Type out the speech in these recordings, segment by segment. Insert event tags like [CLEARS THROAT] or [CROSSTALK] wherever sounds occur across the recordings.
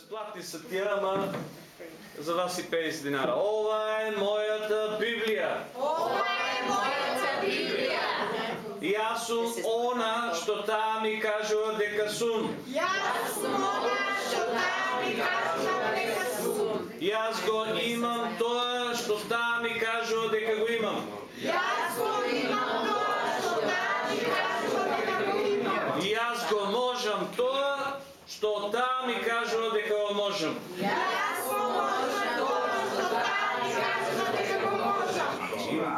Безплатни са тия, ама за вас и 50 динара. Ова е моята Библия. Ова е мојата Библија. И аз сум она што таа ми кажува дека сум. Јас сум она што таа ми кажува дека сум. Јас го имам тоа што таа ми кажува дека го имам. Јас го имам тоа што таа ми кажува дека го имам. И јас го можам тоа што таа ми кажува дека го можам. Јас го можам тоа што таа ми кажува дека го можам.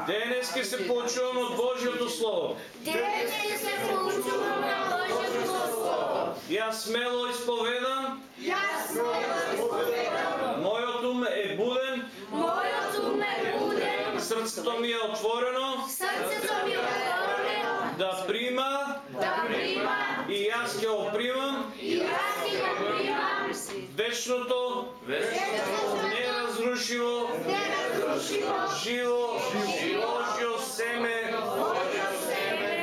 Денес ќе се поучувам од Божјото Слово. Денес се поучувам на Божјото Слово. Јас смело исповедам, Јас смело исповедам. мојот ум е буден, Мојот ум е буден. срцето ми е отворено вечното, вечното, неразрушиво, живо, Божјо семе,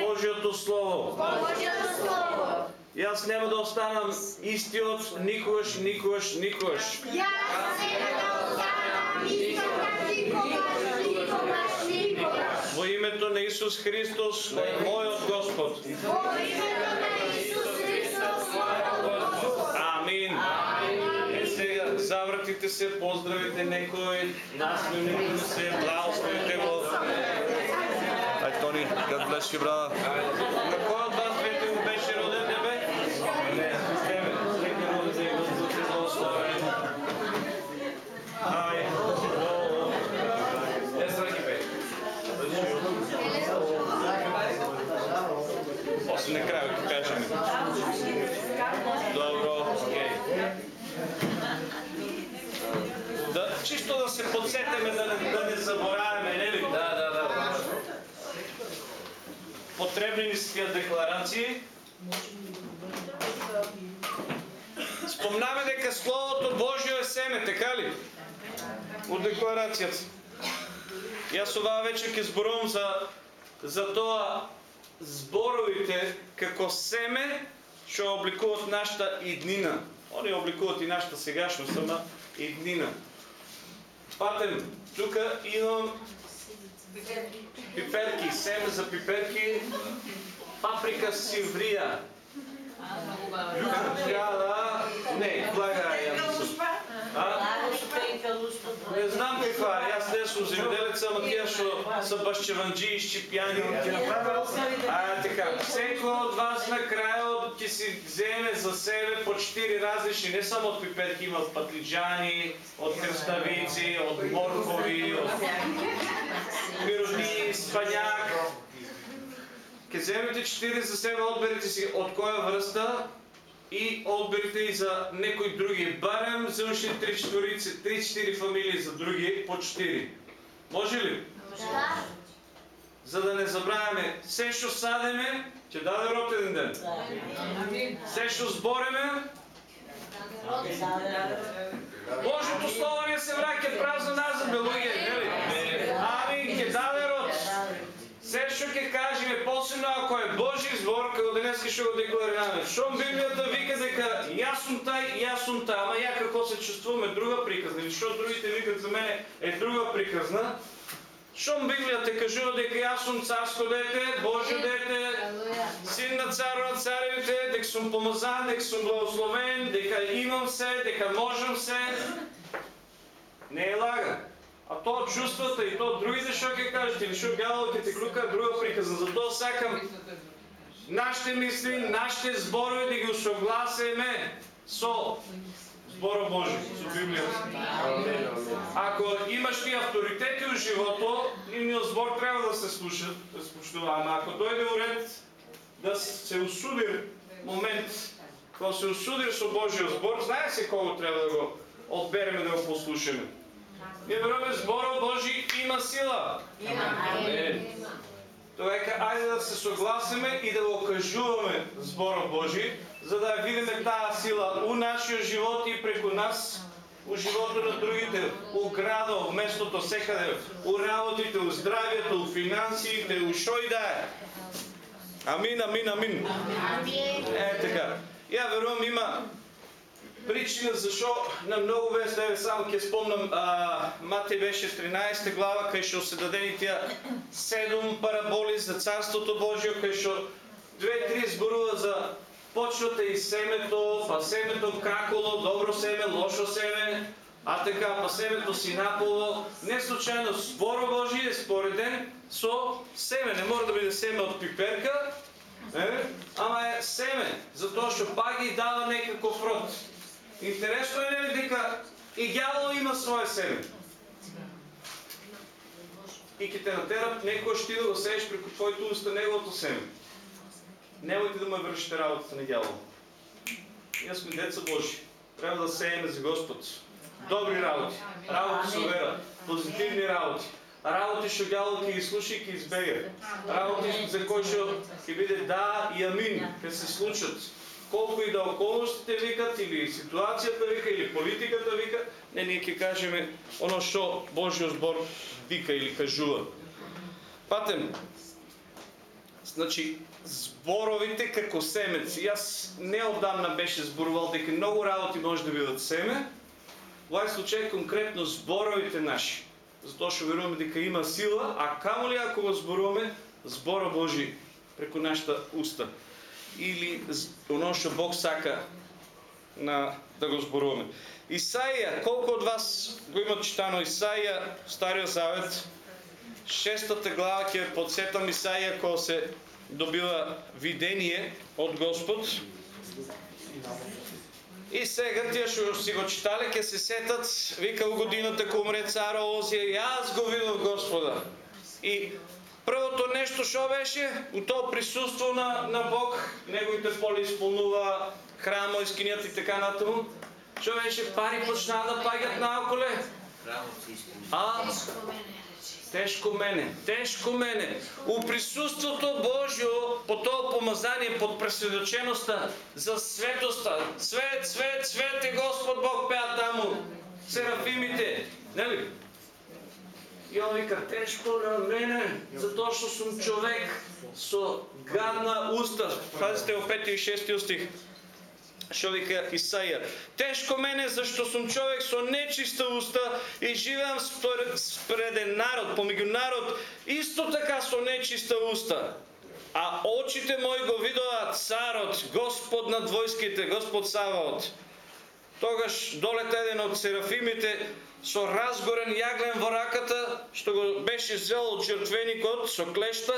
Божјото Слово. Слово. Јас нема да останам истиот никогаш, никогаш, никогаш. Јас нема да останам никогаш, никогаш, никогаш, никогаш. Во името на Исус Христос, мојот Господ. Во името на Исус Христос, мојот Господ. Амин. Е сега се, поздравите некој, насмевнете се, благословите го. Hi Tony, God bless you, brother. На кој од вас двете му беше роден небе? Не, тебе. Нека роден да го бъде благословен. Ай, о, е, сраки бе. После на краю ќе кажеме. Добро, окей. Чисто да се подсетиме да не, да не забораваме, нели? Да, да, да. Потребни ни са тия декларации. Спомнаме дека Словото Божие е семе, така ли? От декларацията. И аз това вече ќе зборувам за, за тоа зборовите како семе што обликуваат нашата иднина. Они обликуваат и нашата сегашност, ама иднина. Патем, тука имам пиперки, семе за пиперки, паприка сиврија. Трябва да... Не, блага. Е, аз не съм земеделец, ама тия што са башчеванджи, щипяни. А, така, всеко от вас на края ќе си вземе за себе по 4 различни, не само от пиперки, има от патлиджани, от кръставици, от моркови, от пироти, спаняк. Ке вземете 4 за себе, одберете си от која връста и одберете и за некои други. Барем за уши 3-4 фамилии за други по 4. Може ли? За да не забравяме, се што садеме, ќе даде род еден ден. Се што збореме, Божјото слово не се враќа празно назад, бе луѓе, нели? Амин, ќе даде род. Се што ќе кажеме, посебно ако е Божи збор, како денес што го декларираме. Шом Библијата вика дека јас сум тај, јас сум та, ама ја како се чувствуваме друга приказна, или што другите викат за мене е друга приказна. Шом Библијата кажува дека јас сум царско дете, Божјо дете, син на цар на царевите, дека сум помазан, дека сум благословен, дека имам се, дека можам се. Не е лага. А то чувствата и то другите што ќе кажете, или што бяло ќе те клюка, друга приказна. Затоа сакам нашите мисли, нашите зборови да ги усогласиме со збора Божи, со Библијата. Ако имаш ти авторитети у живото, нивниот збор треба да се слуша, да се почитува. Ама ако дојде уред да се усудир момент, кога се усудир со Божиот збор, знае се кого треба да го одбереме да го послушаме. Веруваме зборот Божи има сила. Тоа е ајде да се согласиме и да го кажуваме зборот Божи, за да видиме таа сила у нашиот живот и преку нас, у животот на другите, у градот, у местото, секаде, у работите, у здравието, у финансиите, у шо и да е. Амин, амин, амин. Е така. Ја верувам има причина защо на много веселе, само ќе спомнам, а, Матей беше 13 глава, кај што се дадени тия седум параболи за Царството Божие, кај што две-три зборува за почвата и семето, па семето краколо, добро семе, лошо семе, а така, па семето си наполо. Не случайно зборо Божие е спореден со семе. Не може да биде семе од пиперка, е, ама е семе, затоа што пак дава некаков род. Интересно е нели дека и дявол има свое семе. И ќе те натерат некој ще да го сееш преку уста неговото семе. Немojte да ме вършите работата на дявола. Ние сме деца Божи. Трябва да сееме за Господ. Добри работи. Работи с вера. Позитивни работи. Работи, що дявол ќе ги слуша и ќе избега. Работи, за кои што ќе биде да и амин, ќе се случат. Колко и да околностите викат, или ситуацията вика, или политиката вика, не, ние ќе кажеме оно што Божиот збор вика или кажува. Патем, значи, зборовите како семеци. Јас неодамна беше зборувал дека многу работи може да бидат семе. Во случај конкретно зборовите наши. Затоа што веруваме дека има сила, а камо ли ако го зборуваме збора Божи преку нашата уста. Или оно што Бог сака на да го зборуваме. Исаија, колку од вас го имат читано Исаија, Стариот Завет, шестата глава ќе подсетам Исаија кога се добива видение од Господ. И сега тие што си го читале ќе се сетат, вика у годината кога умре цара Озија, јас го видов Господа. И првото нешто што беше, у тоа присуство на, на Бог, неговите поли исполнува храмо, искинијата и така натаму, што беше пари почнаа да паѓат наоколе. А Тешко мене, тешко мене. У присуството Божио, по тоа помазание, под пресведочеността за светоста. Свет, свет, свет е Господ Бог пеа таму. Серафимите, нели? И он вика, тешко на мене, затоа што сум човек со гадна уста. Пазите во 5 и 6 стих. Што вика Исаија? Тешко мене зашто сум човек со нечиста уста и живеам спред, спред еден народ, помеѓу народ, исто така со нечиста уста. А очите мои го видоа царот, Господ над војските, Господ Саваот. Тогаш долета еден од серафимите со разгорен јаглен во раката, што го беше зел од жртвеникот со клешта,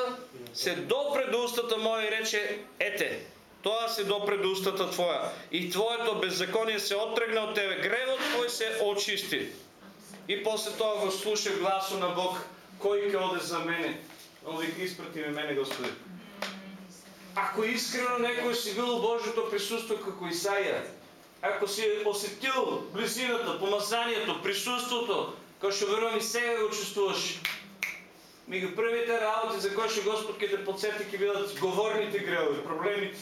се допре до устата моја и рече, ете, тоа се допре до устата твоја и твоето беззаконие се отрегна од тебе, гревот твој се очисти. И после тоа го слуша гласо на Бог, кој ќе оде за мене? Он вика, испрати ме мене, Господи. Ако искрено некој си бил Божјото присуство како Исаија, ако си осетил близината, помазанието, присуството, кој што верувам и сега го чувствуваш, меѓу првите работи за кои што Господ ќе те подсети ќе бидат говорните гревови, проблемите.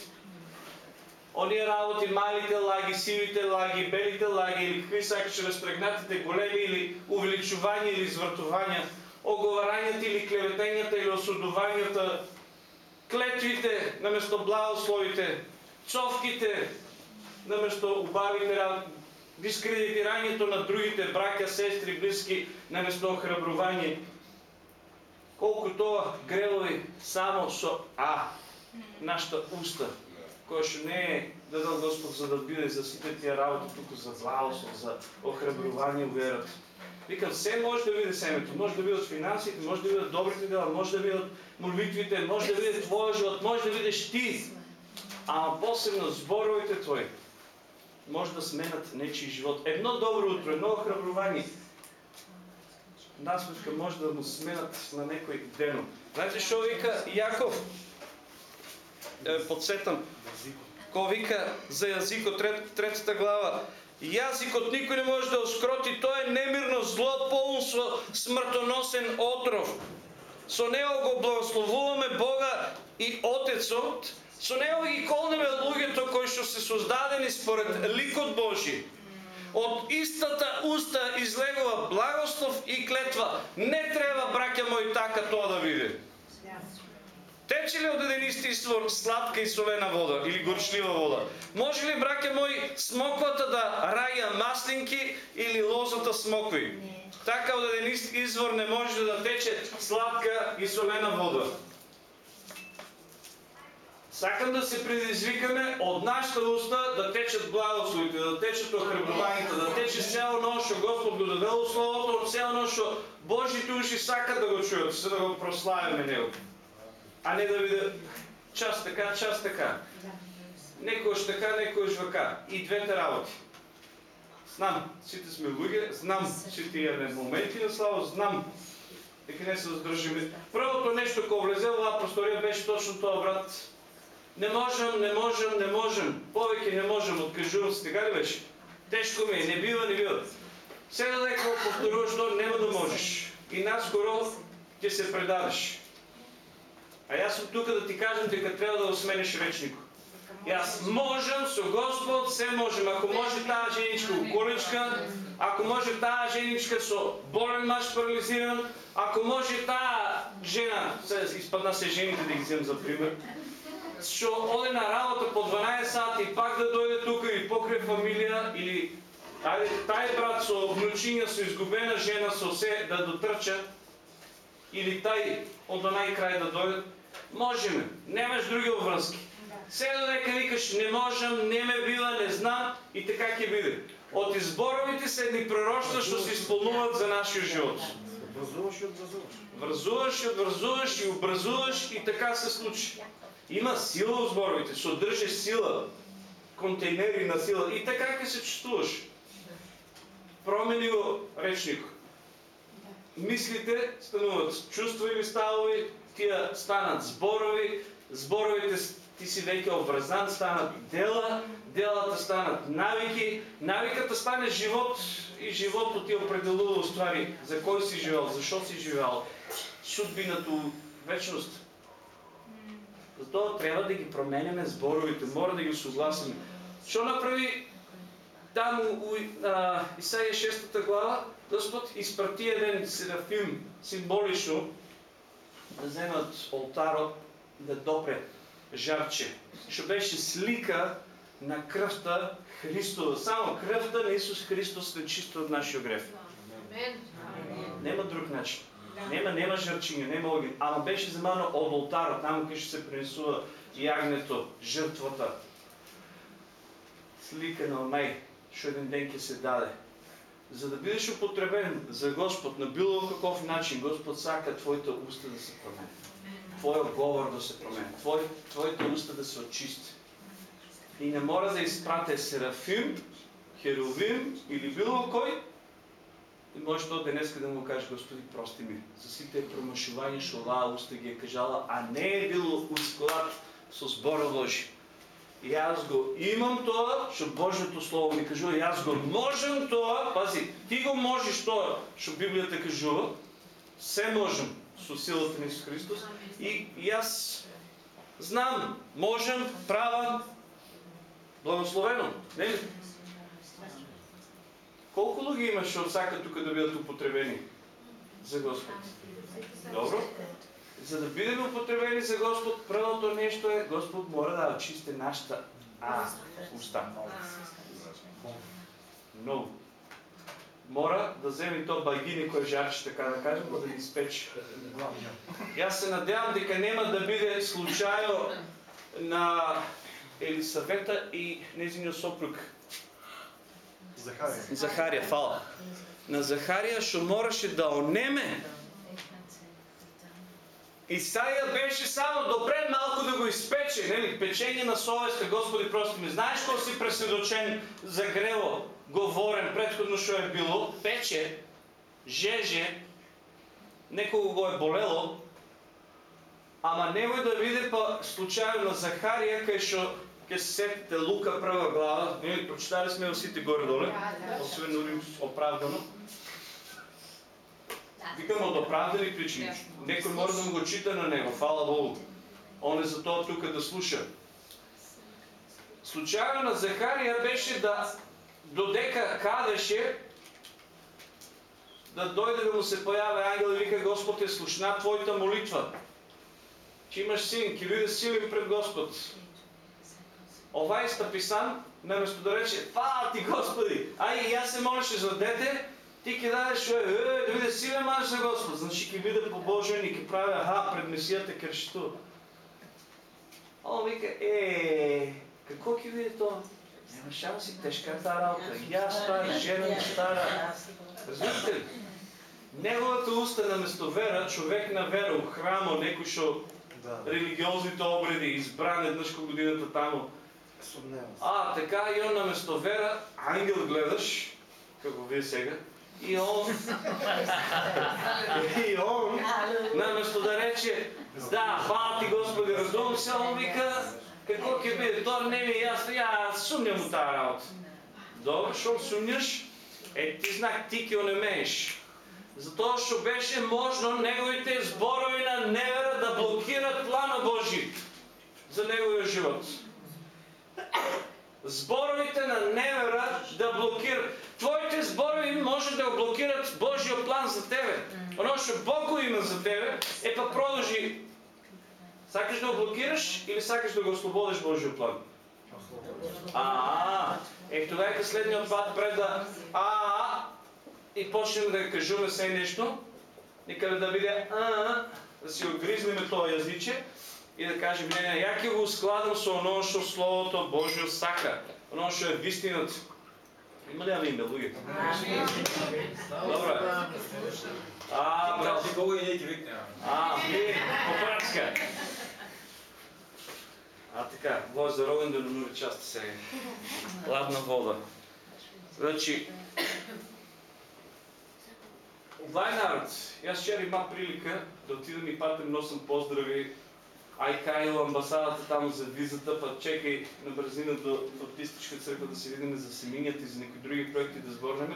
Оние работи, малите лаги, сивите лаги, белите лаги или какви сакаш разпрегнатите големи или увеличувања или извртувања, оговарањата или клеветењата или осудувањата, клетвите наместо благословите, цовките наместо убавите работи, дискредитирањето на другите браќа, сестри, блиски наместо охрабрување. Колку тоа грелови само со А, нашата уста, која што не е дадал Господ за да биде за сите тие работи, туку за благослов, за охрабрување верата. Викам, се може да биде семето, може да бидат финансите, може да бидат добрите дела, може да бидат молитвите, може да биде твојот живот, може да бидеш ти. Ама посебно зборовите твои може да сменат нечи живот. Едно добро утро, едно охрабрување, насметка може да му сменат на некој дено. Знаете што вика Јаков? Е, подсетам. Ко вика за јазикот, трет, третата глава. Јазикот никој не може да оскроти, тоа е немирно зло, полн со смртоносен отров. Со него го благословуваме Бога и Отецот, со него ги колнеме луѓето што се создадени според ликот Божи. Од истата уста излегува благослов и клетва. Не треба, браќа мои, така тоа да биде. Тече ли от един ист извор сладка и солена вода или горчлива вода? Може ли, браке мои, смоквата да рая маслинки или лозата смокви? Така един ист извор не може да тече сладка и солена вода. Сакам да се предизвикаме от нашата уста да течат благословите, да течат охреброваните, да тече цяло оно, що Господ го довело Словото, от цяло оно, що Божите уши сакат да го чуят, за да го прославяме Него. А не да видят част така, част така. Некојаш така, некојаш вака. И двете работи. Знам, сите сме луѓе, знам, сите имаме моменти на слава, знам дека не се задржиме. Првото нешто кога влезе во просторија беше точно тоа, брат. Не можам, не можам, не можам. Повеќе не можам, откажувам се, така ли беше? Тешко ми е, не бива, не бива. Сега дека го повторуваш тоа, нема да можеш. И наскоро ќе се предадеш. А јас сум тука да ти кажам дека треба да го смениш речникот. Јас можам со Господ, се можем. Ако може таа женичка уколичка, ако може таа женичка со болен маж парализиран, ако може таа жена, се испадна се жените да ги земам за пример, што оде на работа по 12 сати и пак да дојде тука и покрај фамилија или ајде тај брат со внучиња, со изгубена жена, со се да дотрчат или тај од онај крај да дојдат, можеме. Немаш други обврски. Сега дека викаш не можам, не ме била, не знам и така ќе биде. Од изборовите се едни пророштва што се исполнуваат за нашиот живот. Образуваш и образуваш. Врзуваш и одврзуваш и образуваш и така се случи. Има сила во зборовите, содржи сила, контейнери на сила и така ќе се чувствуваш. Промени го речник. Мислите стануват чувства или ставови, тия станат зборови, зборовите ти си веќе обврзан, станат дела, делата станат навики, навиката стане живот и животот ти определува ствари за кој си живеал, зашо си живеал, судбината, вечност. Затоа треба да ги променяме зборовите, мора да ги согласиме. Што направи там у а, Исаија 6 глава, Господ испрати еден серафим символично да земат олтарот да допре жарче, што беше слика на крвта Христова. Само крвта на Исус Христос не чисто од нашиот греф. Нема друг начин. Нема, нема жрчиња, нема оген. Ама беше земано од олтарот, таму кај што се пренесува јагнето, жртвата. Слика на онај што еден ден ќе се даде. За да бидеш употребен за Господ на било каков начин, Господ сака твоите уста да се променят. Твојот говор да се промени, твој, твоите уста да се очисти. И не мора да изпрате серафим, херовим или било кој, и може тоа денеска да му каже Господи, прости ми за сите промашувања што оваа уста ги е кажала, а не е било усклад со збора Божи. И јас го имам тоа што Божјото слово ми кажува, јас го можам тоа, пази, ти го можеш тоа што Библијата кажува, се можам со силата на Исус Христос и јас знам, можам, правам, благословено, нели? Колку луѓе има што сакат тука да бидат употребени за Господ? Добро? За да бидеме употребени за Господ, првото нешто е Господ мора да очисти нашата а, уста. Много. Мора да вземе то багини кој жарче, така да кажем, да ги испече. Јас се надевам дека нема да биде случајо на Елисавета и незиниот сопруг Захария. Захарија, фала. На Захарија што мораше да онеме. Исаија беше само добре малку да го испече, нели? Печење на совеста, Господи, прости ми. Знаеш кога си пресведочен за грево, говорен предходно што е било, пече, жеже, некого го е болело, ама немој да види па случајно на Захарија кај што ќе се сетите Лука прва глава, ние прочитали сме сите горе-доле, освен Урим оправдано. Викам од оправдани причини. Некој мора да му го чита на него, фала Богу. Он е за тоа тука да слуша. Случајно на Захарија беше да додека кадеше да дојде да му се појави ангел и вика Господ е слушна твојата молитва. Ще имаш син, ќе биде силен пред Господ. Ова е стаписан, наместо да рече, фала ти Господи, и јас се молеше за дете, ти ќе дадеш е, е, да биде силен маж за Господ, значи ќе биде побожен и ќе прави аха пред Месијата кршту. А он вика, е, какво ќе биде тоа? Нема шанси, тежка е таа работа. Јас стара, жена стара. Разбирате ли? Неговата уста наместо вера, човек на вера храмо, некој што Да. религиозните обреди, избран по годината тамо. Съмнявам се. А, така и он наместо вера, ангел гледаш, како вие сега, и он, [LAUGHS] и он, наместо да рече, да, хвала ти Господи, разумам се, он вика, какво ќе биде, тоа не ми е ясно, ја сумням у таа работа. Добро, шо сумняш, е ти знак, ти ќе онемееш. Затоа што беше можно неговите зборови на невера да блокират плана Божи за неговия живот. Зборовите на невера да блокират. Твоите зборови може да блокират Божия план за тебе. Оно што Бог го има за тебе, е па продължи. Сакаш да го блокираш или сакаш да го ослободиш Божия план? А, е тогава е следният път пред да а, и почнем да кажуваме се нещо, нека да биде а, да си огризнеме това язиче и да кажем, не, не, ја ќе го складам со оно што Словото Божие сака, оно што е вистината. Има ли амин, бе, луѓе? Добро. А, брат, Ти кого и не ти викне. а, ми, поправка. А така, Боже за Роган да намери част сега. Ладна вода. Значи, Овај народ, јас вчера имам прилика да отидам и патем носам поздрави Ај Кайл, амбасадата там за визата, па чекай на бързина до Баптистичка църква да се видим за семинята и за някои други проекти да сборнеме.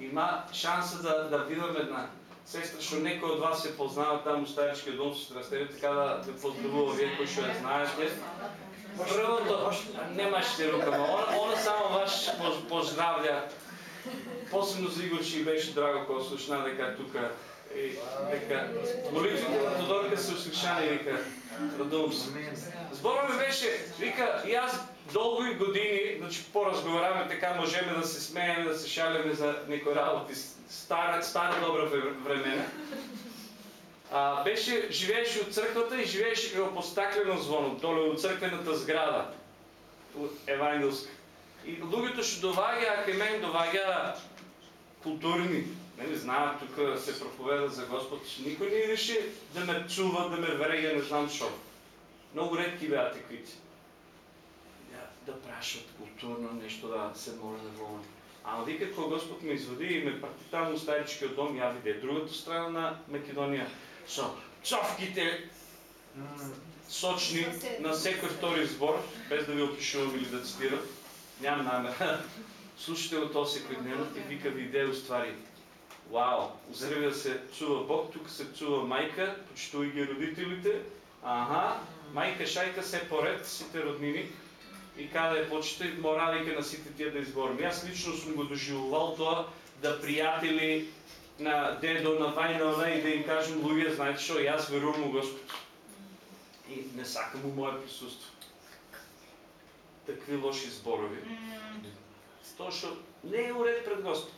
Има шанса да, да видим една сестра, што некој од вас се познава там у старичкиот дом со страстени, така да да поздравува вие кои што ја знаете. Првото, немаште рука, ма она, она само ваш поз- поздравля. Посебно за Игор ще беше драго, кога слушна дека тука и дека молитвите на Тодорка се услышани и вика, радувам се. Зборът ми беше, вика, и аз дълго и години, значи поразговаряме така, можеме да се смееме, да се шаляме за некои работи, стара, стара добра вре- времена. А, беше, живееше от църквата и живееше како по стаклено звоно, доле от църквената сграда, евангелска. И луѓето што доваѓаа кај мен доваѓаа културни. Нели знаат тук се проповеда за Господ. Никой не реши да ме чува, да ме врега, не знам що. Много редки бяха таквите. Да, да прашат културно нещо, да се моля да волам. Ама вика, кога Господ ме изводи и ме прати там у старичкиот дом, ја виде другата страна на Македонија. Со цовките сочни на секој втори збор, без да ви опишувам или да цитирам. Нямам намер. [LAUGHS] Слушате го то секојдневно и вика виде уствари. Вау, узревја се чува Бог, тук се чува майка, почитувај ги родителите. Аха, майка шајка се поред, сите роднини. И каде е почитай, мора вика на сите тия да изборим. Аз лично съм го доживувал тоа да приятели на дедо, на вајна, и да им кажем, луѓе, знаете што, јас верувам у Господ. И не сакам у мое присуство. Такви лоши зборови. Тоа што не е уред пред Господ.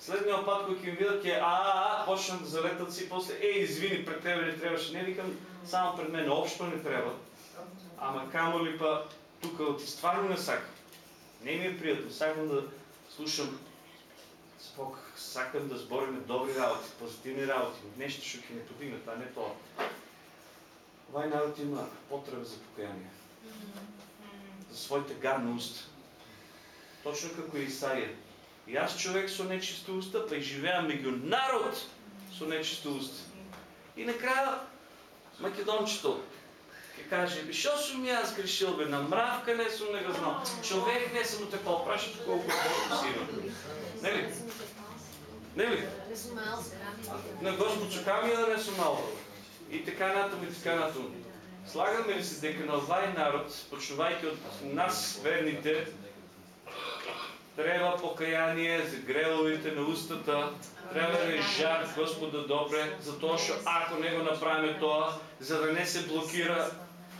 Следниот пат кој ќе ми видат ќе а, а, а почнат да залетат си после е извини пред тебе не требаше. Не викам само пред мене, општо не треба. Ама камо ли па тука стварно не сакам. Не ми е пријатно, сакам да слушам Бог, сакам да збориме добри работи, позитивни работи, нешто што ќе не подигнат, а не тоа. Овај народ има потреба за покаяние. За своите гадни уста. Точно како и Исаија. И аз човек со нечисто уста, па и живеам меѓу народ со нечисто уста. И накрая Македончето ќе каже, би шо сум јас грешил бе, на мравка не сум не го знал, човек не сум те попрашат колко Бог си има. Нели? Нели? На Господ чукам да не сум мал. И така натам и така натам. Слагаме ли се дека на овај народ, почнувајќи од нас, верните, Треба покаяние за греловите на устата. Треба да е жар Господа добре, затоа што ако не го направиме тоа, за да не се блокира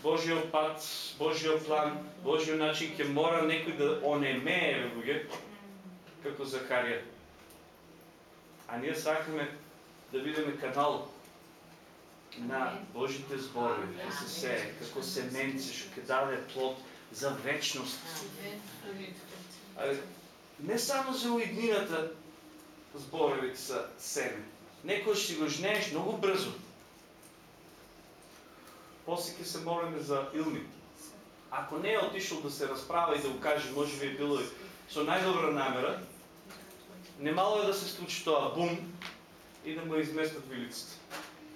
Божиот пат, Божиот план, Божиот начин, ќе мора некој да онемее, луѓе, како Захарија. А ние сакаме да бидеме канал на Божите зборови, да се сее, како семенце што ќе даде плод за вечност. Не само за уеднината зборовите са семе. Некој ще го жнееш много брзо. После ќе се молиме за Илми. Ако не е отишъл да се разправа и да го каже, може би е било со най-добра намера, немало е да се случи тоа бум и да му изместят вилицата.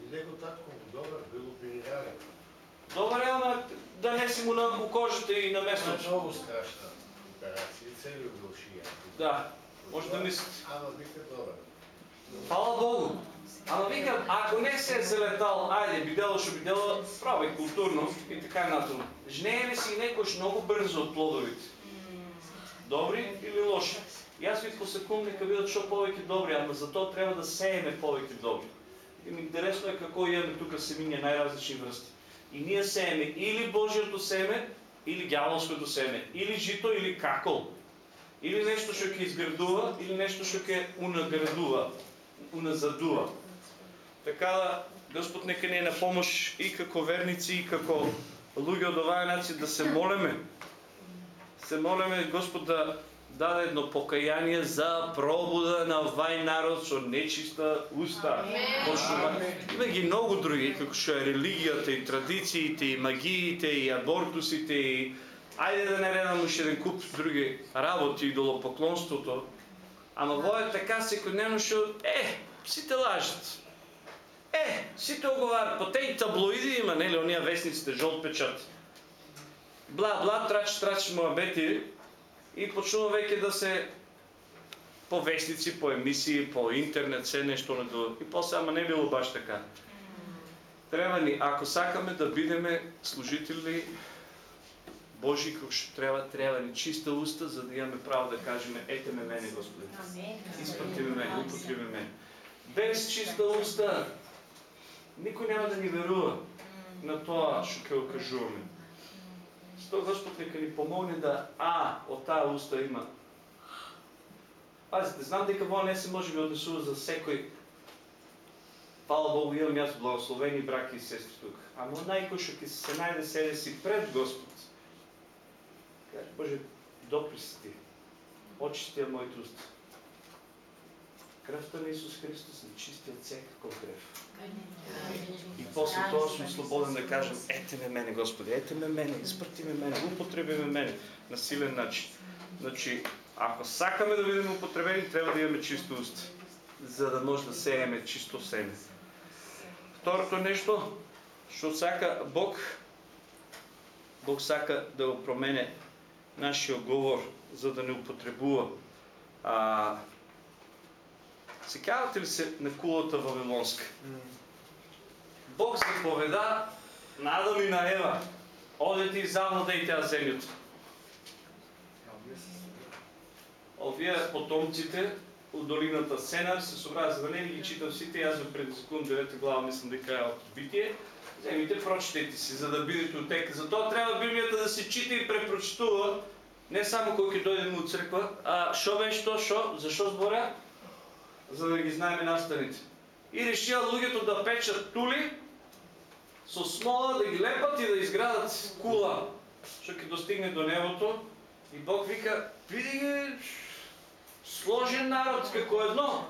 И него татко му добър, бил оперирален. Добре, ама да не си му на кожата и на Това е много страшна операция, целият бил шия. Да, може да мислите. Ама вика добър. Хвала Богу. Ама викам, ако не се е залетал, айде, бидело ще бидело, прави културно и така нататък. Жнееме си некош много бързо от плодовите. Добри или лоши. И аз ви по секунд нека видят, що повече добри, ама зато трябва да сееме повече добри. И ми интересно е какво имаме тук семиня най-различни връсти. И ние сееме или Божието семе, или дяволското семе. Или жито, или какол. Или нещо ще ке изградува, или нещо ще ке унаградува, уназадува. Така да, Господ нека ни е на помощ и како верници, и како луѓе од оваа нација да се молиме. Се молиме Господ да даде едно покаяние за пробуда на овај народ со нечиста уста. Пошто има ги многу други, како што е религијата и традициите и магиите и абортусите и Ајде да не редам уште еден куп други работи, идолопоклонството. Ама во е така секојдневно што е, сите лажат. Е, сите оговарат, по теј таблоиди има, нели, оние вестниците, жолт печат. Бла, бла, трач, трач, моабети и почнува веќе да се по вестници, по емисии, по интернет, се нешто не до... И после, ама не било баш така. Треба ни, ако сакаме да бидеме служители Божи, како што треба, треба ни чиста уста, за да имаме право да кажеме, ете ме мене, Господи. Изпрати ме мене, употреби мене. Без чиста уста, никой няма да ни верува на тоа што ќе го кажуваме. Сто Господ нека ни помогне да, а, от тая уста има. Пазите, знам дека во не се може би однесува за секој Фала Богу, имам јас благословени браки и сестри тук. Ама најкој што ќе се најде себе си пред Господ. Каже, Боже, допри ти. Очисти моите уста. Кръвта на Исус Христос ни чисти от всекакъв грев. И после това съм свободен да кажем, ете ме мене, Господи, ете ме мене, изпрати ме мене, употреби ме мене на силен начин. Значи, ако сакаме да видим употребени, трябва да имаме чисто уста, за да може да сееме чисто семе. Второто нещо, що сака Бог, Бог сака да го промене нашия говор, за да не употребува. А, Секавате ли се на кулата Вавилонска? Бог заповеда на Адам и на Ева. Одете и завладейте ја земјата. Овие потомците од долината Сенар се собраа за да читам сите, јас во пред секунд 9 глава мислам дека е од битие. Земите, прочитете си, за да бидете утека. Затоа треба Библијата да се чита и препрочитува, не само кој ќе дојдеме од црква, а шо беше то, шо, зашо зборя? За да ги знаеме настаните. И решија луѓето да печат тули со смола, да ги лепат и да изградат кула, што ќе достигне до небото. И Бог вика, види ги сложен народ како едно.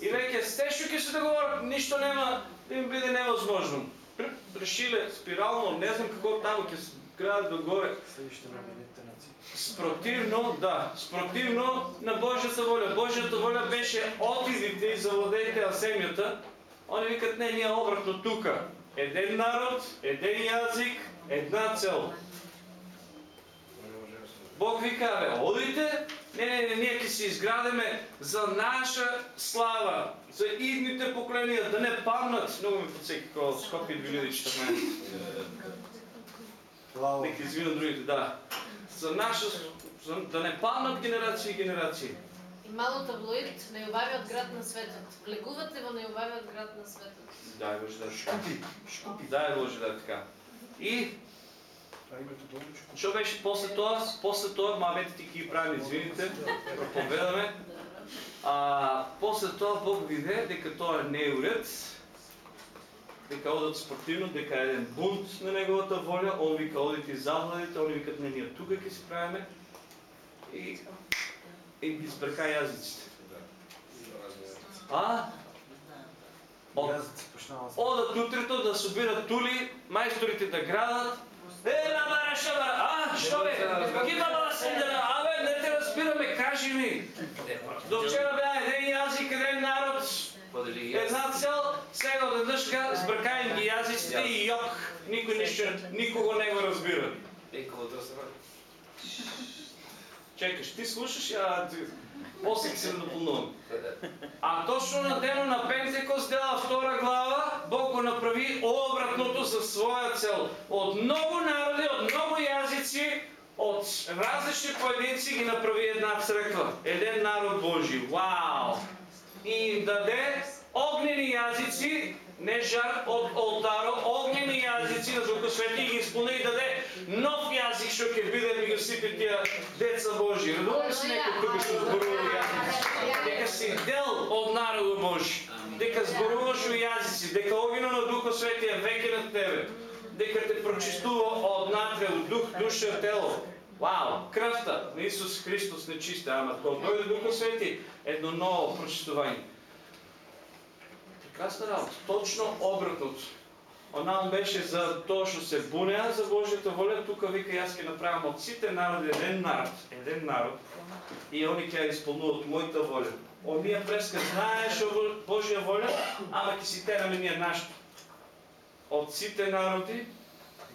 И веќе сте што ќе се договорат, ништо нема да им биде невозможно. Решиле спирално, не знам како таму ќе се градат догоре. Следващите нации. Спротивно, да, спротивно на Божията воля. Божията воля беше отидите и завладейте на земята. Они викат, не, ние обратно тука. Еден народ, еден язик, една цел. Бог вика, бе, одите, не, не, не, ние ќе се изградиме за наша слава, за идните поколения, да не паднат. Много ми подсеки кога Скопие 2014. Слава. Нека извина другите, да. За наша, за да не паднат генерации и генерации. И мало таблоид неубавиот град на светот. Влегувате во неубавиот град на светот. Дай Боже да шкупи, шкупи, да е така. И що беше после тоа? После тоа, мамете ти ги правим, извините, проповедаме. А, после тоа Бог виде дека тоа не е уред, дека одат спортивно, дека е еден бунт на неговата воля, он вика одите завладите, они викат не ние тука ќе се правиме и, и ги сбрка јазиците. А? Од, одат утрето да собират тули, мајсторите да градат. Е, на бара шабара, а, што бе? Ги баба да се да, абе, не те разбираме, кажи ми. До вчера беа еден јазик, еден народ, една цел, сега одеднъжка сбркаем ги язиците и йок, никой нищо, никого не го разбира. Чекаш, ти слушаш, а ти... после се допълнувам. А точно на дено на Пентекост, дела втора глава, Бог го направи обратното за своя цел. От много народи, от много язици, от различни поединци ги направи една църква. Един народ Божий. Вау! И им даде огнени язици, не жар от олтара, огнени язици на Духа Свети и ги изпълни и даде нов язик, що ќе биде ми го сипе тия деца Божи. Радува ли се некој тук што зборува язици? Дека си дел од народа Божи. Дека зборуваш у язици, дека огнено на Духа Свети е веќе над тебе. Дека те прочистува од натре, од дух, душа, тело. Вау, кръвта на Исус Христос не чиста, ама кога дойде Духа Свети, едно ново прочистување. Прекрасна работа, точно обратното. Онам беше за тоа што се бунеа за Божјата воля, тука вика јас ќе направам од сите народи еден народ, еден народ, и они ќе ја исполнуват мојата воля. Оние преска знаеш Божја воля, ама ќе си тераме ние нашето. Од сите народи,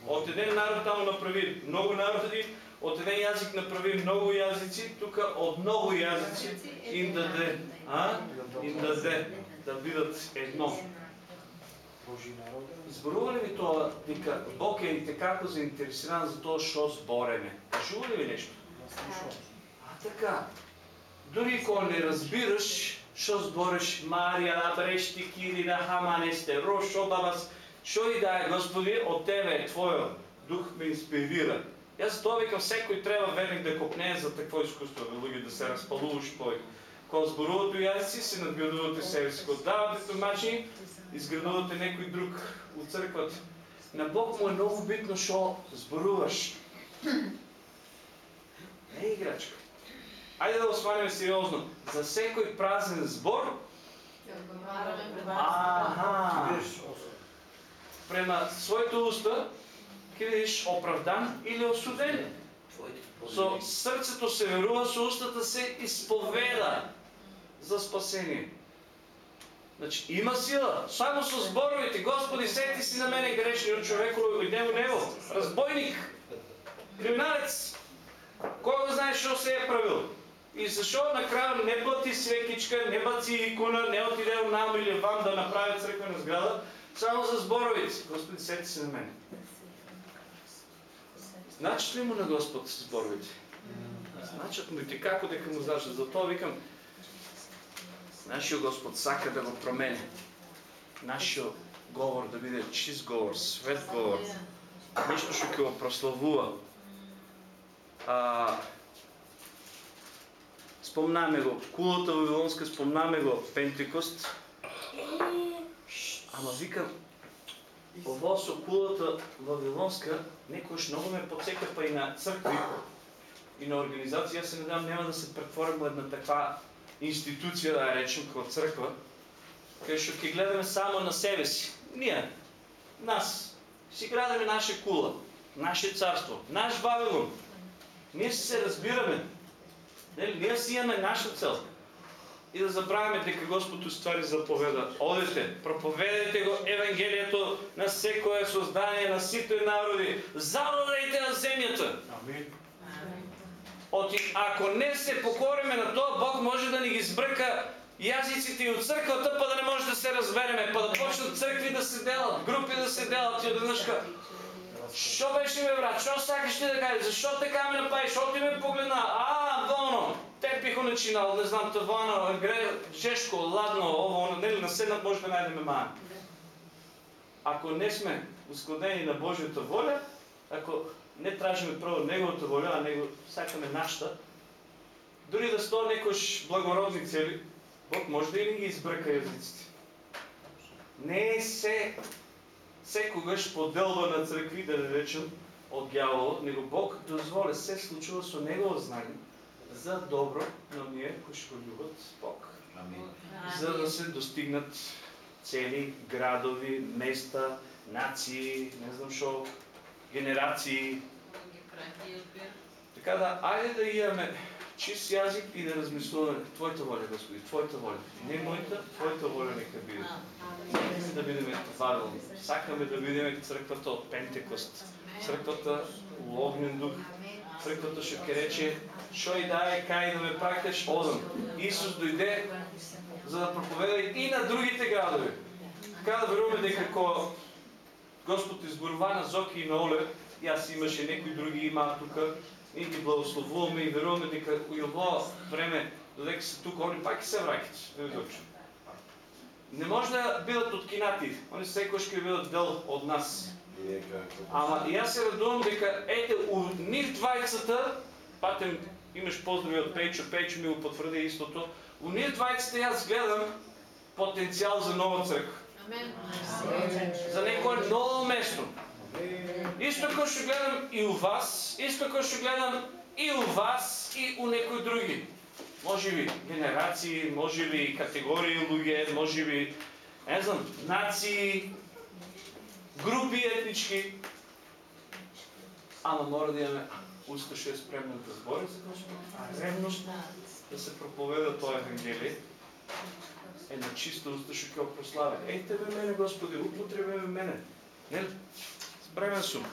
од еден народ таму направи многу народи, од еден јазик направи многу јазици, тука од многу јазици им даде, а? Им даде да бидат едно. Зборува ли ви тоа дека Бог е и како заинтересиран за тоа што збореме? Кажува ли ви нешто? А така. Дори кога не разбираш што збориш Марија, Лабрещи, Кирина, Хаманесте, Рошо, Бабас, што и да е, Господи, од Тебе е Твојо дух ме инспирира. Јас затоа викам секој треба верник да копне за такво искуство, бе, луѓе да се разпалуваш повеќе. Кога зборувате јазици, се надградувате себе си. Кога давате тумачи, изградувате некој друг у црквата. На Бог му е много битно што зборуваш. [CLEARS THROAT] Не е играчка. Ајде да го сванеме сериозно. За секој празен збор, аха, према своите уста, ќе видиш оправдан или осуден. Со срцето се верува, со устата се изповеда за спасение. Значи има сила. Само со зборовите. Господи, сети си на мене грешниот човеко и него него. Разбойник. Криминалец. Кой го знае што се е правил? И защо накрая не плати свекичка, не баци икона, не отиде нам или вам да направи църквена сграда, само за зборовите. Господи, сети се на мене. Значат ли му на Господ зборовите? Значат му ти како дека му значат. Затоа викам, нашиот Господ сака да го промени. Нашиот говор да биде чист говор, свет говор, нешто што ќе го прославува. А, спомнаме го, кулата Вавилонска, спомнаме го Пентекост. Ама викам, Ово со кулата Вавилонска, некојаш многу ме подсека па и на цркви и на организација, се надам няма да се претворим во една таква институција, да ја речем, како црква, кај што гледаме само на себе си. Ние, нас, си градиме наше кула, наше царство, наш Вавилон. Ние се разбираме. Нели? Ние си имаме наша цел. И да забравяме дека Господ уствари заповеда. Одете, проповедете го Евангелието на секое создание, на сите народи. Завладајте на земјата. Амин. Оти, ако не се покориме на тоа, Бог може да ни ги сбрка јазиците и од црквата, па да не може да се разбереме, па да почнат цркви да се делат, групи да се делат и одеднашка Що беше ме брат? Що сакаш ти да кажеш? Защо така ме направиш? Що ти ме погледна? А, доно! Те бихо начинал, не знам, това гре, жешко, ладно, ово, оно, нели, на може да найдеме мана. Ако не сме ускладени на Божията воля, ако не тражиме прво Неговата воля, а него сакаме нашата, дори да сто некош благородни цели, Бог може да и ги избръка езиците. Не е се секогаш поделба на църкви, да речем, от дявола, него Бог дозволя се случва со Негово знание за добро на ние, кои ще го любят Бог. За да се достигнат цели, градови, места, нации, не знам шо, генерации. Така да, айде да имаме чист язик и да размислуваме Твоята воля, Господи, Твоята воля. Не моята, Твоята воля нека биде. Сакаме да бидеме варвални. Сакаме да бидеме църквата от Пентекост. Църквата у огнен дух. Църквата ще рече, шо и дай, кай да ме практеш, одам. Исус дойде, за да проповеда и на другите градове. Така да веруваме дека Господ изборува на Зоки и на Оле, и аз имаше некои други има тука, ние ги благословуваме и веруваме дека и време, додека се тука, они пак и се дочу. Не може да бидат откинати. Они секој ќе бидат дел од нас. Ама и аз се радувам дека ете у нив двајцата, патем имаш поздрави од Пейчо, Пейчо ми го потврди истото. У нив двајцата јас гледам потенцијал за нова црква. За некое ново место. Исто како што гледам и у вас, исто како што гледам и у вас и у некои други. Може би генерации, може би категории луѓе, може би, не знам, нации, групи етнички. Ама мора да имаме уста што е спремна да збори за Господ, а ревност да се проповеда тоа Евангелие е на чисто уста што ќе го прославя. Ей тебе мене, Господи, употребеме мене. Не, спремен сум.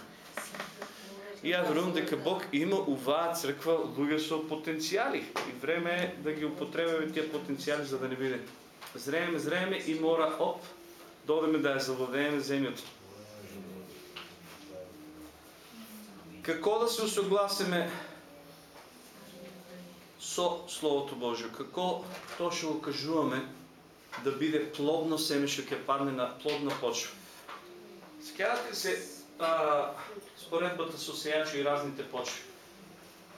И ја верувам дека Бог има уваа црква луѓе со потенцијали. И време е да ги употребиме тие потенцијали за да не биде зреме, зреме и мора оп, додеме да ја завладееме земјата. Како да се усогласиме со Словото Божие? Како тоа што го кажуваме да биде плодно семе што ќе падне на плодна почва? Сеќавате ли се а, споредбата со сејачо и разните почви?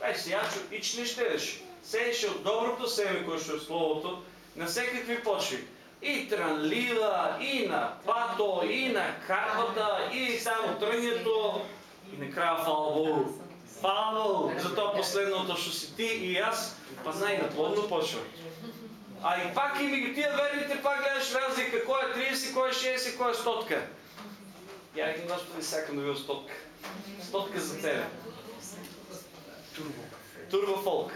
Кај сејачо ич не щедеш. Сееше од доброто семе кое што е Словото на секакви почви. И транлива, и на пато, и на карпата, и само трънјето, и на краја фала Богу. Фала Богу за тоа последното што си ти и јас, па знай на плодно почва. А и пак и меѓу тие верните пак гледаш разлика, кој е 30, кој е 60, кој е стотка. Ја рекам, Господи, сакам да бидам стотка. Стотка за тебе. Турбо фолк.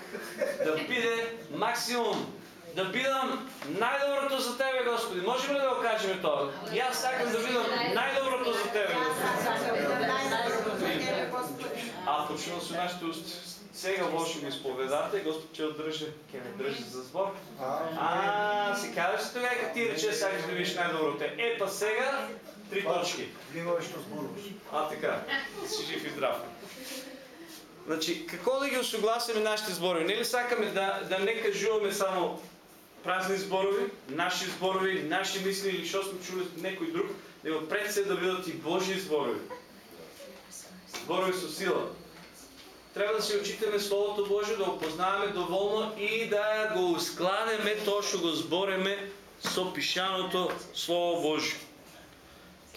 Да биде максимум. Да бидам најдоброто за тебе, Господи. Можеме ли да го кажеме тоа? И аз сакам да бидам најдоброто за тебе, Господи. А почнува со нашите уста. Сега Боже го изповедате, Господ ќе одржи, ќе ме држи за збор. А, си кажеш тогава как ти рече сакаш да видиш најдоброто. Е, па сега три точки. А така, си жив и здрав. Значи, како да ги усогласиме нашите зборови? Нели сакаме да, да не кажуваме само празни зборови, наши зборови, наши мисли или што сме чули некој друг, него пред се да бидат и Божи зборови. Зборови со сила. Треба да се очитаме Словото Божие, да го познаваме доволно и да го ускладеме тоа што го збореме со пишаното Слово Божие.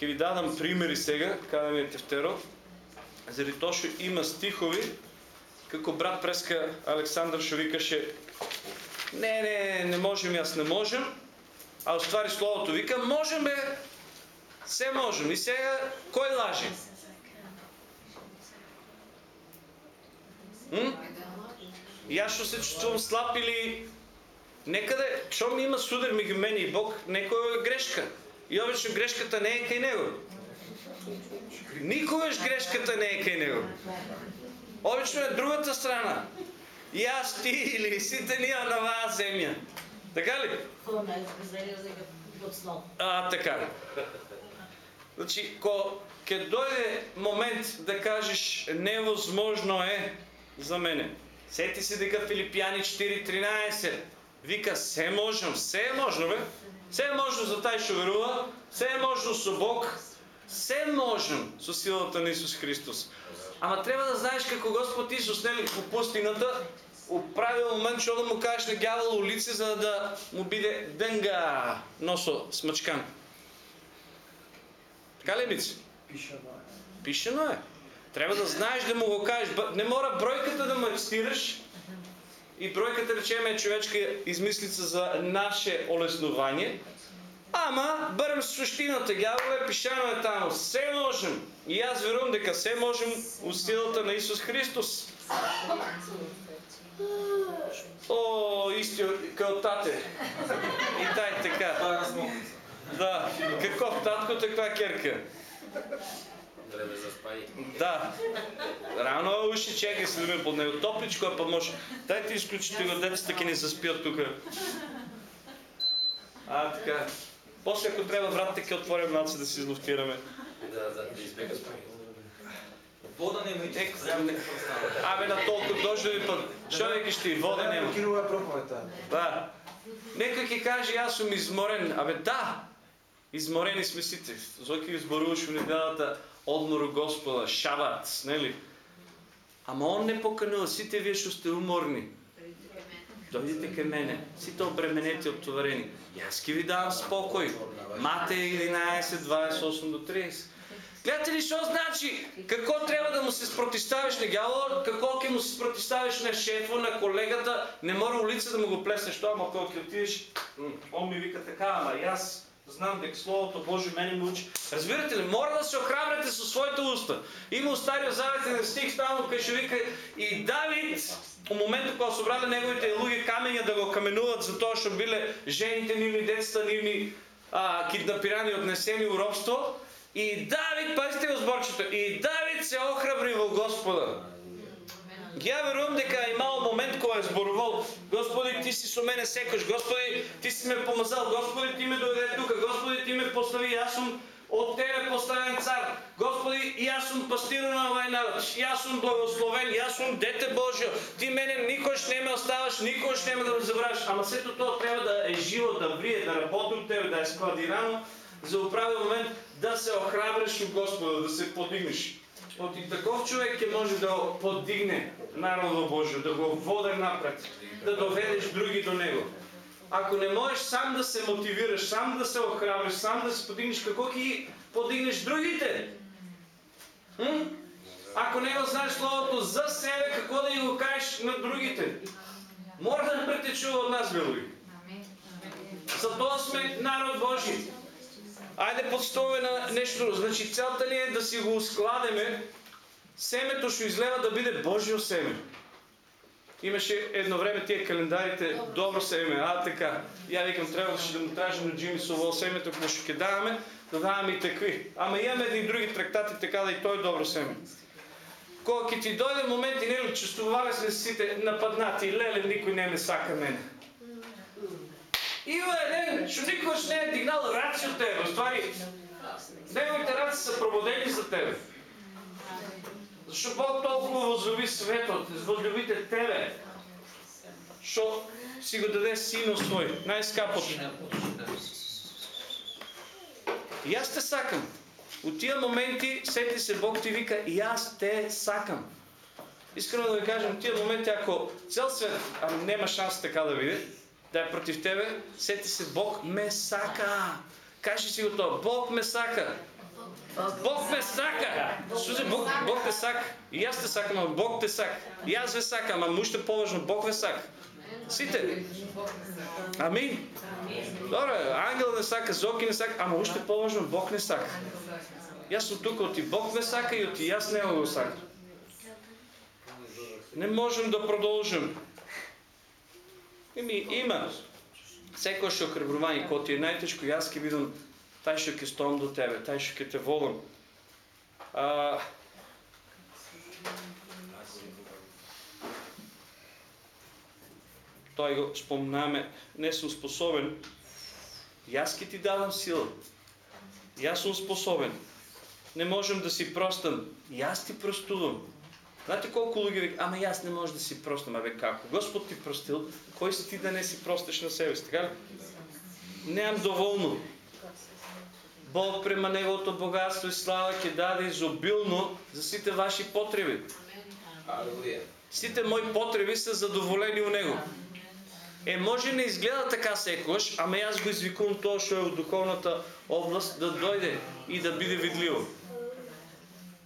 Ќе ви дадам примери сега, каде ми е тефтерот, заради тоа што има стихови, како брат преска Александар што викаше не, не, не можем, јас не можем, а уствари Словото вика, можем бе, се можем. И сега, кој лажи? М? Јас што се чувствувам слаб или некаде, што ми има судер меѓу мене и Бог, некоја грешка. И обично грешката не е кај него. Никогаш грешката не е кај него. Обично е другата страна. Јас, ти или сите ние на оваа земја. Така ли? А, така. Значи, ко ќе дојде момент да кажеш невозможно е за мене. Сети се дека Филипјани 4.13 вика се можам, се е можно бе. Се е можно за тај што верува, се е можно со Бог, се можем со силата на Исус Христос. Ама треба да знаеш како Господ Исус нели по пустината у правил момент што да му кажеш на ѓавол улице за да му биде дънга носо смачкан. Така ли мици? Пишано е. Пишено е. Трябва да знаеш да му го кажеш. Не мора бройката да ме стираш. И бройката, речеме, е човечка измислица за наше олеснование. Ама, барем суштината, гяволе, пишано е тамо. Се можем. И аз верувам дека се можем у силата на Исус Христос. О, истиот, као тате. И тај така. Да, каков татко, таква керка. Треба. Да. Рано уши чекай се да под него. Топличко е, па може. Дайте изключите го, децата ки не заспият тук. А, така. После ако трябва вратите ке отворим малце да си излофтираме. Да, да, да избега спаи. Вода не мити. Е, Абе на толкова дождови път. Човек ще и вода няма. Кинува е проповедта. Да. Нека ќе каже аз съм изморен. Абе да. Изморени сме сите. Зоки изборуваш в неделата одмор у Господа, шабат, нели? Ама он не поканува сите вие што сте уморни. Дойдете към мене, сите обременети обтоварени. И аз ки ви давам спокой. Матея 11, 28 до 30. Гледате ли що значи? Какво трябва да му се спротиставиш на гяло, какво ќе му се спротиставиш на шефа, на колегата, не мора улица да му го плеснеш това, ама когато ќе отидеш, он ми вика така, ама и аз знам дека Словото Божие мене ме учи. Разбирате ли, мора да се охрабрите със своите уста. Има у Стария Заветен стих там, къде ще вика и Давид, у момента, когато събрали неговите луги камења да го каменуват за тоа што биле жените нивни, децата нивни а, киднапирани, однесени у робство, и Давид, пазите го зборчето, и Давид се охрабри во Господа. Ја верувам дека е имал момент кога е зборувал. Господи, ти си со мене секош, Господи, ти си ме помазал, Господи, ти ме доведе тука, Господи, ти ме постави, јас сум од Тебе поставен цар. Господи, и јас сум пастир на овај народ, јас сум благословен, јас сум дете Божјо, ти мене никош не ме оставаш, никош нема да ме забравиш. Ама сето тоа треба да е живо, да врие, да работи у Тебе, да е складирано, за управен момент да се охрабриш у Господа, да се подигнеш. От и таков човек ќе може да подигне народа Божие, да го води напред, да доведеш други до него. Ако не можеш сам да се мотивираш, сам да се охрабриш, сам да се подигнеш, какво ќе подигнеш другите? М? Ако не го знаеш Словото за себе, какво да ни го кажеш на другите? Мора да не претечува от нас, белови. Затова сме народ Божий. Айде подставаме на нещо. Значи целта ни е да си го складеме. Семето ще излева да биде Божио семе. Имаше едно време тия календарите добро семе, а така. Я викам, трябваше да му тражим на Джими Совол семето, ако ще даваме, да даваме и такви. Ама имаме едни и други трактати, така да и той е добро семе. Ќе ти дойде момент и нели чувствували сме сите нападнати, леле, никой не ме сака мене. Има един, що никога не е дигнал раци от тебе. Ствари, неговите раци са пробудени за тебе. Защо Бог толкова възлюби светот, възлюбите тебе, що си го даде сино свой, най-скапото. И аз те сакам. От тия моменти сети се Бог ти вика и аз те сакам. Искрено да ви кажем, тия моменти, ако цел свет а нема шанс така да види, да е против тебе, сети се Бог ме сака. Кажи си го това. Бог ме сака. Бог ме сака! Слушай, Бог, Бог те сака. И аз те сакам, ама Бог те сака. И аз ве сакам, ама муще поважно, Бог ве сака. Сите. Амин. Добре, ангел не сака, Зоки не сака, ама още поважно, Бог не сака. Аз съм тук от и Бог ме сака и от и аз няма го сака. Не можем да продължим. Ими, има. Секој што охрабрување, кој ти е најтешко, јас ќе видам тај што ќе стоам до тебе, тај што ќе те волам. А, Тој го спомнаме, не сум способен, јас ќе ти давам сила. И аз съм способен. Не можем да си простам. И аз ти простувам. Знаете колко луги вика, ама и аз не може да си простам. Абе како? Господ ти простил, кой си ти да не си простиш на себе си, така ли? Немам доволно. Бог према Неговото богатство и слава ќе даде изобилно за сите ваши потреби. Сите мои потреби са задоволени у Него. Е, може не изгледа така секојаш, ама јас го извикувам тоа што е од духовната област да дойде и да биде видливо.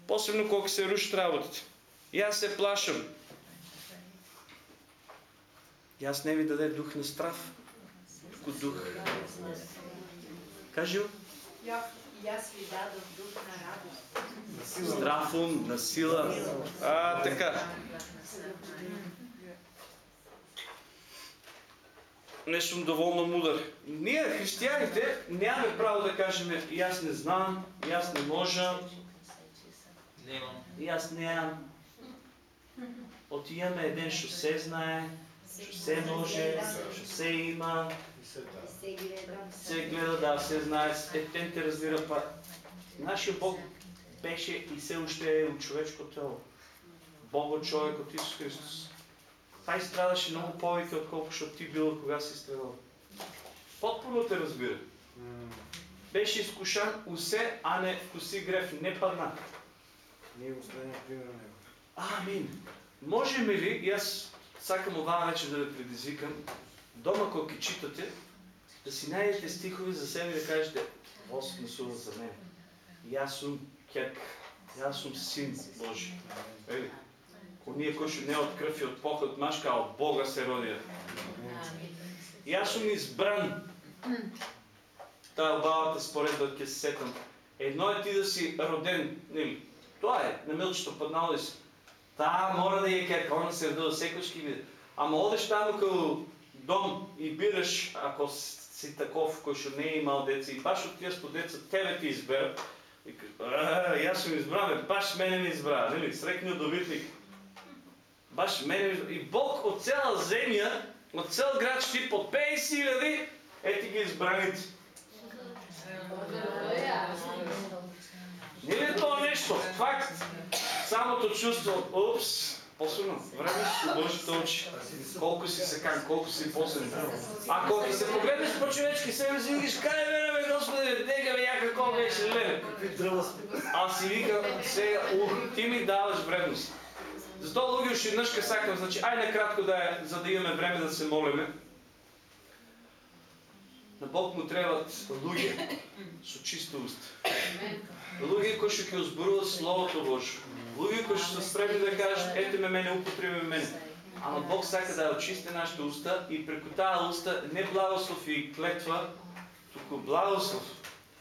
Посебно кога се рушат работите. Јас се плашам. Јас не ви даде дух на страх, туку дух. Кажи. И аз ви дадох дух на радост. Здрав ум, на сила. А, така. Не съм доволно мудър. Ние, християните, нямаме право да кажем и аз не знам, и аз не можа, и аз нямам. Отиваме един, се знае, що се може, що се има, се гледа, да, се знае, те те разбира. Нашия Бог беше и все още е от човешко тело. Бог от човек от Исус Христос. Той страдаше много повече, отколкото ти бил, кога си страдал. Потpuno те разбира. Беше изкушан усе, а не вкуси греф, не падна. Ние го пример на. Амин. Можем ли, и аз сакам ова вече да ви предизвикам, дома кога читате, да си наjdете стихови за себе и да кажете, Бог гласува за мен. И аз съм кек, аз съм син Божи. Ели, Оние кои што не од кръв и од поход машка, а од Бога се родија. И аз съм избран. Таа обавата споредба ќе се сетам. Едно е ти да си роден, нели? Тоа е, на милчето паднало си. Таа мора да е керка, она се секојаш ќе биде. Ама одеш таму кај дом и бираш, ако си таков кој што не е имал деца и баш од тие по деца тебе ти избера. И кажеш, «А, јас сум избран, баш мене не избра, нели? Срекниот добитник. Баш мене и Бог од цела земја, од цел град ще ти под 50 хиляди, ети ги избраните. Не е това нещо? Факт. Самото чувство, упс, посилно, време ще Божите очи. Колко си секан, колко си посилен. Ако ти се погледнеш по човечки себе си, викаш, кай мене, бе, Господи, дега бе, я какво беше, леле. Аз си викам, сега, ух, ти ми даваш вредност. Луѓе уште еднаш ке сакам, значи, ај накратко да е, за да имаме време да се молиме. На Бог му требат луѓе со чисто уста. Луѓе кои што ќе озборуват Словото Божие. Луѓе кои што се спремни да кажат, ете ме мене, употреби мене. Ама Бог сака да очисти нашите уста и преку таа уста не благослов и клетва, туку благослов.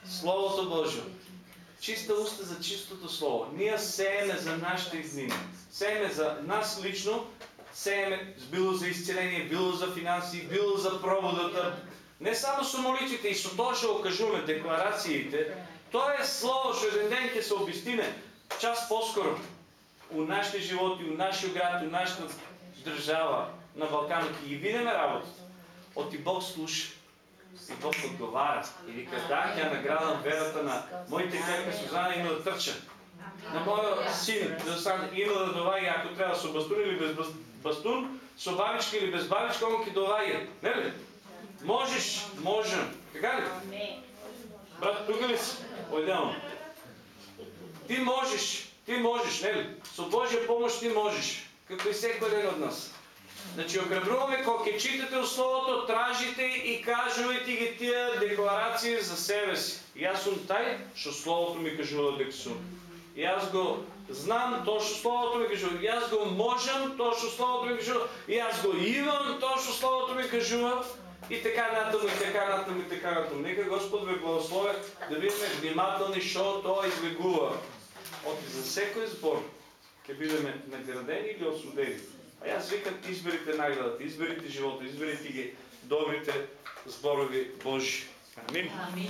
Словото Божие. Чиста уста за чистото Слово. Ние сееме за нашите иднини. Сееме за нас лично, сееме било за изцеление, било за финанси, било за пробудата. Не само со молитвите и со тоа што го кажуваме, декларациите, тоа е слово што еден ден ќе се обистине час поскоро у нашите животи, у нашиот град, у нашата држава на Балканот и видиме работата. Оти Бог слуша. И Бог одговара. И вика, да, ќе наградам верата на моите керка Сузана има да трча. На мојот син, да сам има да доваѓа, ако треба со бастун или без бас- бастун, со бабичка или без бабичка, он ќе доваѓа. Не ли? Можеш, можем. Така ли? Брат, тука ли си? Ојдемо. Ти можеш, ти можеш, не ли? Со Божја помош ти можеш. Како и секој ден од нас. Значи, ограбруваме, ќе читате Словото, тражите и кажувате ги тия декларации за себе си. И аз сум тај, што Словото ми кажува дека сум. И аз го знам тоа што Словото ми кажува. И аз го можам тоа што Словото ми кажува. И аз го имам тоа што Словото ми кажува. И така натаму, и така натаму, и така натаму. Нека Господ ве благослови да бидеме внимателни што тоа излегува. Оти за секој збор ќе бидеме наградени или осудени. А јас викам, изберите наградата, изберите живота, изберите ги добрите зборови Божи. Амин. Амин.